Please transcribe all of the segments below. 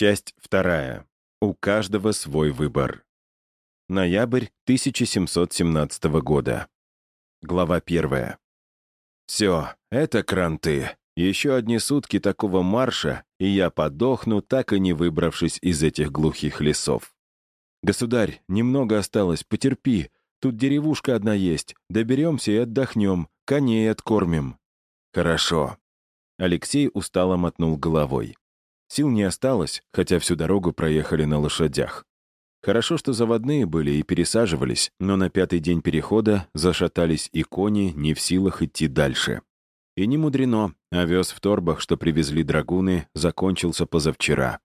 Часть вторая. У каждого свой выбор. Ноябрь 1717 года. Глава первая. Все, это кранты. Еще одни сутки такого марша, и я подохну, так и не выбравшись из этих глухих лесов. «Государь, немного осталось, потерпи. Тут деревушка одна есть. Доберемся и отдохнем, коней откормим». «Хорошо». Алексей устало мотнул головой. Сил не осталось, хотя всю дорогу проехали на лошадях. Хорошо, что заводные были и пересаживались, но на пятый день перехода зашатались и кони, не в силах идти дальше. И не мудрено, овес в торбах, что привезли драгуны, закончился позавчера.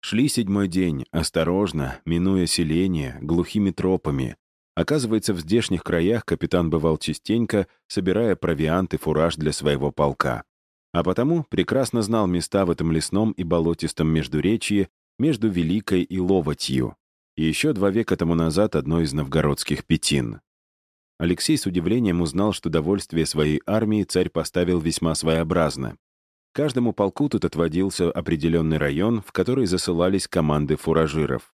Шли седьмой день, осторожно, минуя селение, глухими тропами. Оказывается, в здешних краях капитан бывал частенько, собирая провиант и фураж для своего полка а потому прекрасно знал места в этом лесном и болотистом междуречье между Великой и Ловотью, и еще два века тому назад одной из новгородских пятин. Алексей с удивлением узнал, что довольствие своей армии царь поставил весьма своеобразно. Каждому полку тут отводился определенный район, в который засылались команды фуражиров.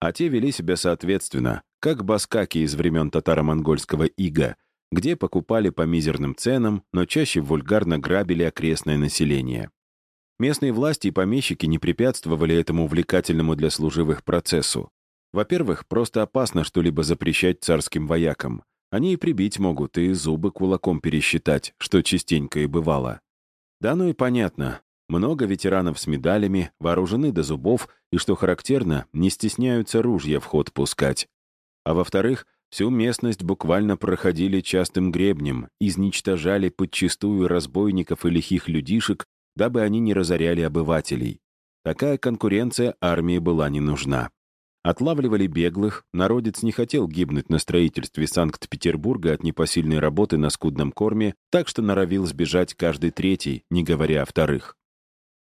А те вели себя соответственно, как баскаки из времен татаро-монгольского ига — где покупали по мизерным ценам, но чаще вульгарно грабили окрестное население. Местные власти и помещики не препятствовали этому увлекательному для служивых процессу. Во-первых, просто опасно что-либо запрещать царским воякам. Они и прибить могут, и зубы кулаком пересчитать, что частенько и бывало. Да ну и понятно. Много ветеранов с медалями, вооружены до зубов, и, что характерно, не стесняются ружья в ход пускать. А во-вторых, Всю местность буквально проходили частым гребнем, изничтожали подчистую разбойников и лихих людишек, дабы они не разоряли обывателей. Такая конкуренция армии была не нужна. Отлавливали беглых, народец не хотел гибнуть на строительстве Санкт-Петербурга от непосильной работы на скудном корме, так что норовил сбежать каждый третий, не говоря о вторых.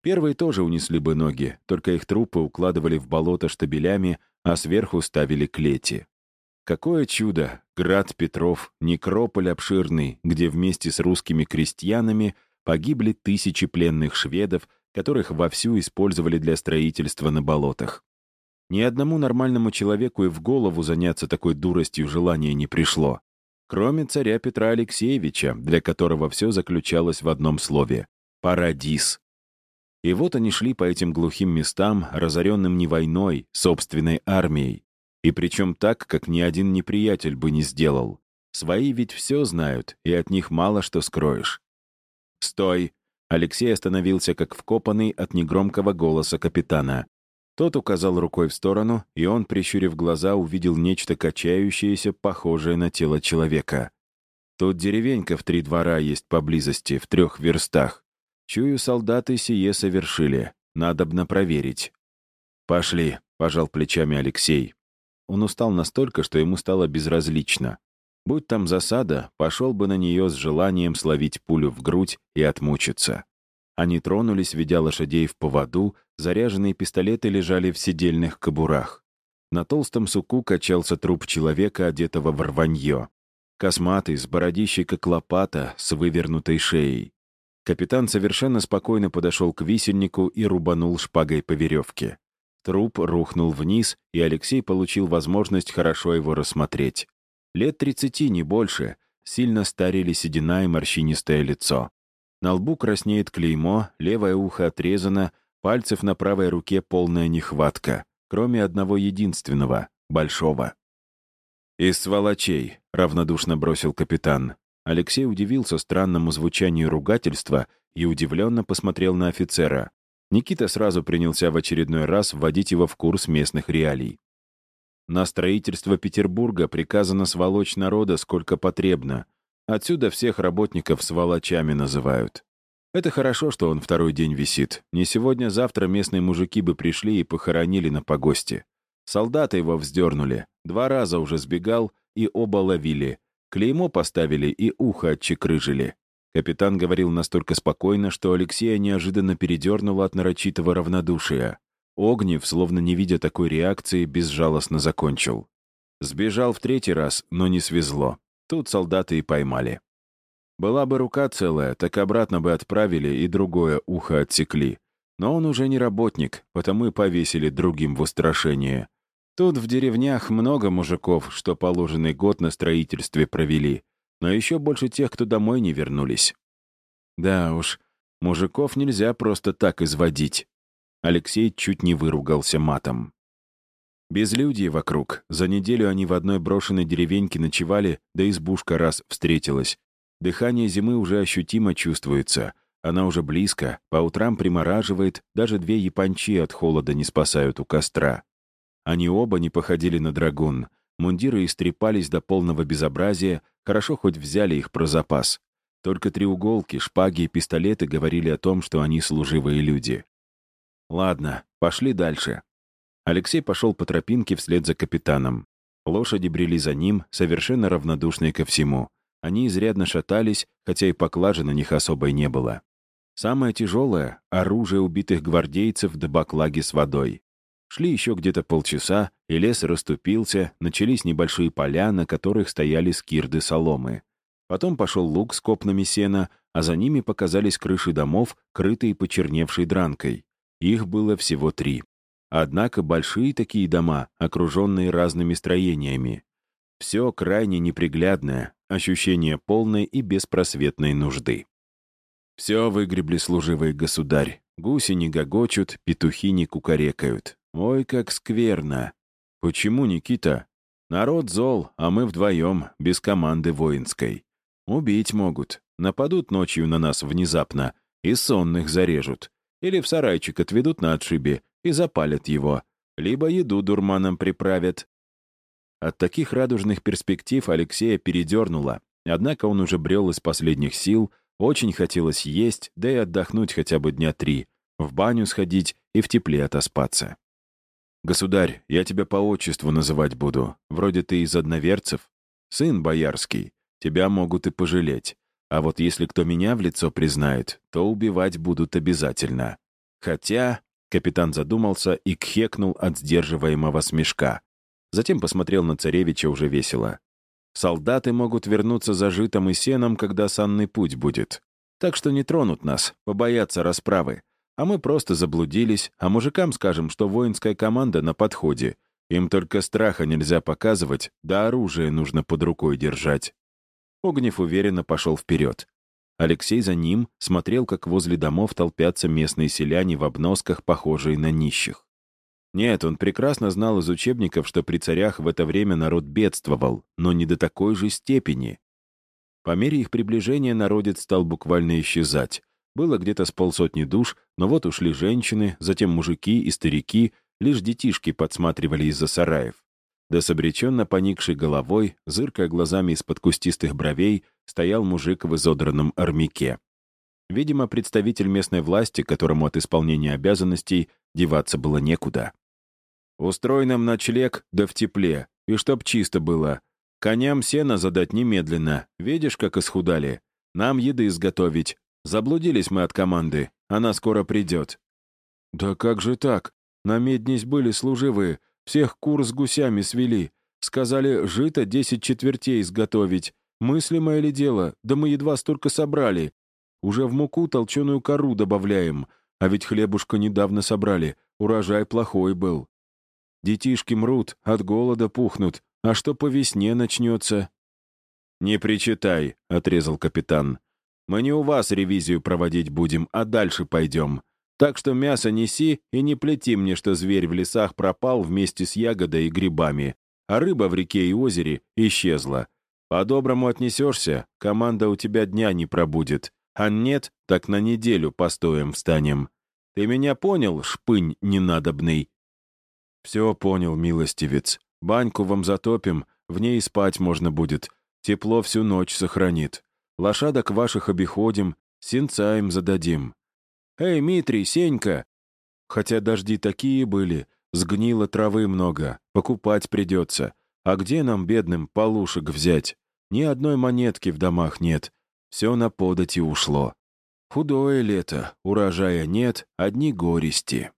Первые тоже унесли бы ноги, только их трупы укладывали в болото штабелями, а сверху ставили клети. Какое чудо! Град Петров, некрополь обширный, где вместе с русскими крестьянами погибли тысячи пленных шведов, которых вовсю использовали для строительства на болотах. Ни одному нормальному человеку и в голову заняться такой дуростью желания не пришло. Кроме царя Петра Алексеевича, для которого все заключалось в одном слове — «парадис». И вот они шли по этим глухим местам, разоренным не войной, собственной армией, и причем так, как ни один неприятель бы не сделал. Свои ведь все знают, и от них мало что скроешь. «Стой!» Алексей остановился как вкопанный от негромкого голоса капитана. Тот указал рукой в сторону, и он, прищурив глаза, увидел нечто качающееся, похожее на тело человека. Тут деревенька в три двора есть поблизости, в трех верстах. Чую, солдаты сие совершили. Надобно проверить. «Пошли», — пожал плечами Алексей. Он устал настолько, что ему стало безразлично. Будь там засада, пошел бы на нее с желанием словить пулю в грудь и отмучиться. Они тронулись, ведя лошадей в поводу, заряженные пистолеты лежали в седельных кобурах. На толстом суку качался труп человека, одетого в рванье. Косматый, с бородищей как лопата, с вывернутой шеей. Капитан совершенно спокойно подошел к висельнику и рубанул шпагой по веревке. Труп рухнул вниз, и Алексей получил возможность хорошо его рассмотреть. Лет тридцати, не больше, сильно старили седина и морщинистое лицо. На лбу краснеет клеймо, левое ухо отрезано, пальцев на правой руке полная нехватка, кроме одного единственного, большого. «Из сволочей», — равнодушно бросил капитан. Алексей удивился странному звучанию ругательства и удивленно посмотрел на офицера. Никита сразу принялся в очередной раз вводить его в курс местных реалий. На строительство Петербурга приказано сволочь народа сколько потребно. Отсюда всех работников сволочами называют. Это хорошо, что он второй день висит. Не сегодня-завтра местные мужики бы пришли и похоронили на погосте. Солдаты его вздернули. Два раза уже сбегал, и оба ловили. Клеймо поставили и ухо отчекрыжили. Капитан говорил настолько спокойно, что Алексея неожиданно передернуло от нарочитого равнодушия. Огнев, словно не видя такой реакции, безжалостно закончил. Сбежал в третий раз, но не свезло. Тут солдаты и поймали. Была бы рука целая, так обратно бы отправили и другое ухо отсекли. Но он уже не работник, потому и повесили другим в устрашение. Тут в деревнях много мужиков, что положенный год на строительстве провели, но еще больше тех, кто домой не вернулись. Да уж, мужиков нельзя просто так изводить. Алексей чуть не выругался матом. Безлюдье вокруг. За неделю они в одной брошенной деревеньке ночевали, да избушка раз встретилась. Дыхание зимы уже ощутимо чувствуется. Она уже близко, по утрам примораживает, даже две япончи от холода не спасают у костра. Они оба не походили на драгун. Мундиры истрепались до полного безобразия, хорошо хоть взяли их про запас. Только треуголки, шпаги и пистолеты говорили о том, что они служивые люди. Ладно, пошли дальше. Алексей пошел по тропинке вслед за капитаном. Лошади брели за ним, совершенно равнодушные ко всему. Они изрядно шатались, хотя и поклажи на них особой не было. Самое тяжелое — оружие убитых гвардейцев до баклаги с водой. Шли еще где-то полчаса, и лес расступился, начались небольшие поля, на которых стояли скирды соломы. Потом пошел луг с копнами сена, а за ними показались крыши домов, крытые почерневшей дранкой. Их было всего три. Однако большие такие дома, окруженные разными строениями. Все крайне неприглядное, ощущение полной и беспросветной нужды. Все выгребли служивый государь. Гуси не гогочут, петухи не кукарекают. Ой, как скверно. Почему, Никита? Народ зол, а мы вдвоем, без команды воинской. Убить могут. Нападут ночью на нас внезапно и сонных зарежут. Или в сарайчик отведут на отшибе и запалят его. Либо еду дурманом приправят. От таких радужных перспектив Алексея передернуло. Однако он уже брел из последних сил, очень хотелось есть, да и отдохнуть хотя бы дня три, в баню сходить и в тепле отоспаться. «Государь, я тебя по отчеству называть буду. Вроде ты из одноверцев. Сын боярский. Тебя могут и пожалеть. А вот если кто меня в лицо признает, то убивать будут обязательно. Хотя...» Капитан задумался и кхекнул от сдерживаемого смешка. Затем посмотрел на царевича уже весело. «Солдаты могут вернуться за житом и сеном, когда санный путь будет. Так что не тронут нас, побоятся расправы. А мы просто заблудились, а мужикам скажем, что воинская команда на подходе. Им только страха нельзя показывать, да оружие нужно под рукой держать. Огнев уверенно пошел вперед. Алексей за ним смотрел, как возле домов толпятся местные селяне в обносках, похожие на нищих. Нет, он прекрасно знал из учебников, что при царях в это время народ бедствовал, но не до такой же степени. По мере их приближения народец стал буквально исчезать. Было где-то с полсотни душ, но вот ушли женщины, затем мужики и старики, лишь детишки подсматривали из-за сараев. Да с обреченно поникшей головой, зыркая глазами из-под кустистых бровей, стоял мужик в изодранном армяке. Видимо, представитель местной власти, которому от исполнения обязанностей деваться было некуда. «Устрой нам ночлег, да в тепле, и чтоб чисто было. Коням сено задать немедленно, видишь, как исхудали. Нам еды изготовить, Заблудились мы от команды. Она скоро придет». «Да как же так? На меднись были служивые. Всех кур с гусями свели. Сказали, жито десять четвертей изготовить. Мыслимое ли дело? Да мы едва столько собрали. Уже в муку толченую кору добавляем. А ведь хлебушка недавно собрали. Урожай плохой был. Детишки мрут, от голода пухнут. А что по весне начнется?» «Не причитай», — отрезал капитан. Мы не у вас ревизию проводить будем, а дальше пойдем. Так что мясо неси и не плети мне, что зверь в лесах пропал вместе с ягодой и грибами, а рыба в реке и озере исчезла. По-доброму отнесешься, команда у тебя дня не пробудет. А нет, так на неделю постоем встанем. Ты меня понял, шпынь ненадобный?» «Все понял, милостивец. Баньку вам затопим, в ней спать можно будет. Тепло всю ночь сохранит. Лошадок ваших обиходим, сенца им зададим. Эй, Митрий, Сенька! Хотя дожди такие были, сгнило травы много, покупать придется. А где нам, бедным, полушек взять? Ни одной монетки в домах нет. Все на подати ушло. Худое лето, урожая нет, одни горести.